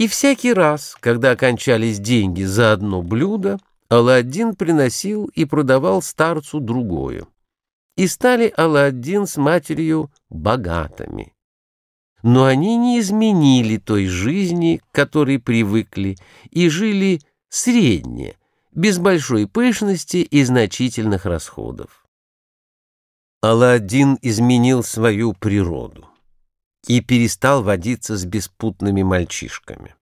И всякий раз, когда окончались деньги за одно блюдо, Аладдин приносил и продавал старцу другое. И стали Аладдин с матерью богатыми. Но они не изменили той жизни, к которой привыкли, и жили средне, без большой пышности и значительных расходов. Аладдин изменил свою природу и перестал водиться с беспутными мальчишками.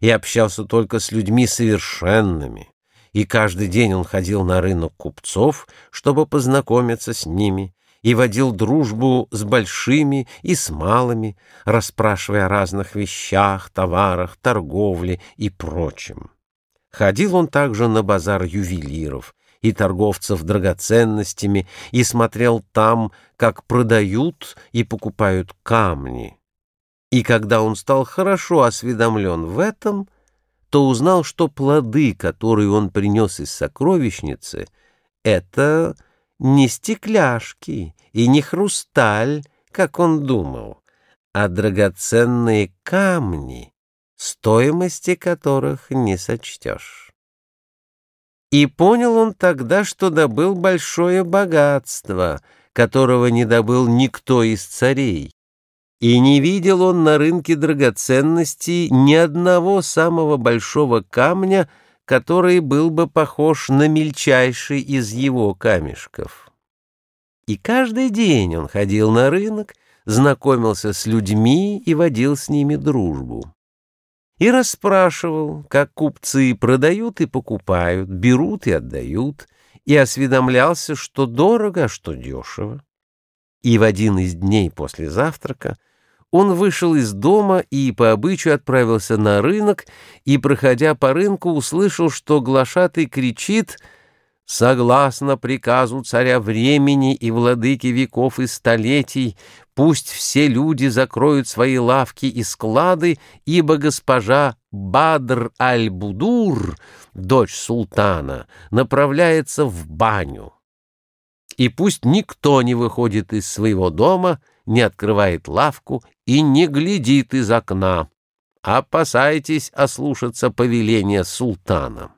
И общался только с людьми совершенными, и каждый день он ходил на рынок купцов, чтобы познакомиться с ними, и водил дружбу с большими и с малыми, расспрашивая о разных вещах, товарах, торговле и прочем. Ходил он также на базар ювелиров и торговцев драгоценностями и смотрел там, как продают и покупают камни. И когда он стал хорошо осведомлен в этом, то узнал, что плоды, которые он принес из сокровищницы, это не стекляшки и не хрусталь, как он думал, а драгоценные камни, стоимости которых не сочтешь. И понял он тогда, что добыл большое богатство, которого не добыл никто из царей. И не видел он на рынке драгоценностей ни одного самого большого камня, который был бы похож на мельчайший из его камешков. И каждый день он ходил на рынок, знакомился с людьми и водил с ними дружбу и расспрашивал, как купцы продают и покупают, берут и отдают, и осведомлялся, что дорого, а что дешево. И в один из дней после завтрака он вышел из дома и по обычаю отправился на рынок, и, проходя по рынку, услышал, что глашатый кричит «Согласно приказу царя времени и владыки веков и столетий, Пусть все люди закроют свои лавки и склады, ибо госпожа Бадр аль-Будур, дочь султана, направляется в баню. И пусть никто не выходит из своего дома, не открывает лавку и не глядит из окна. Опасайтесь ослушаться повеления султана.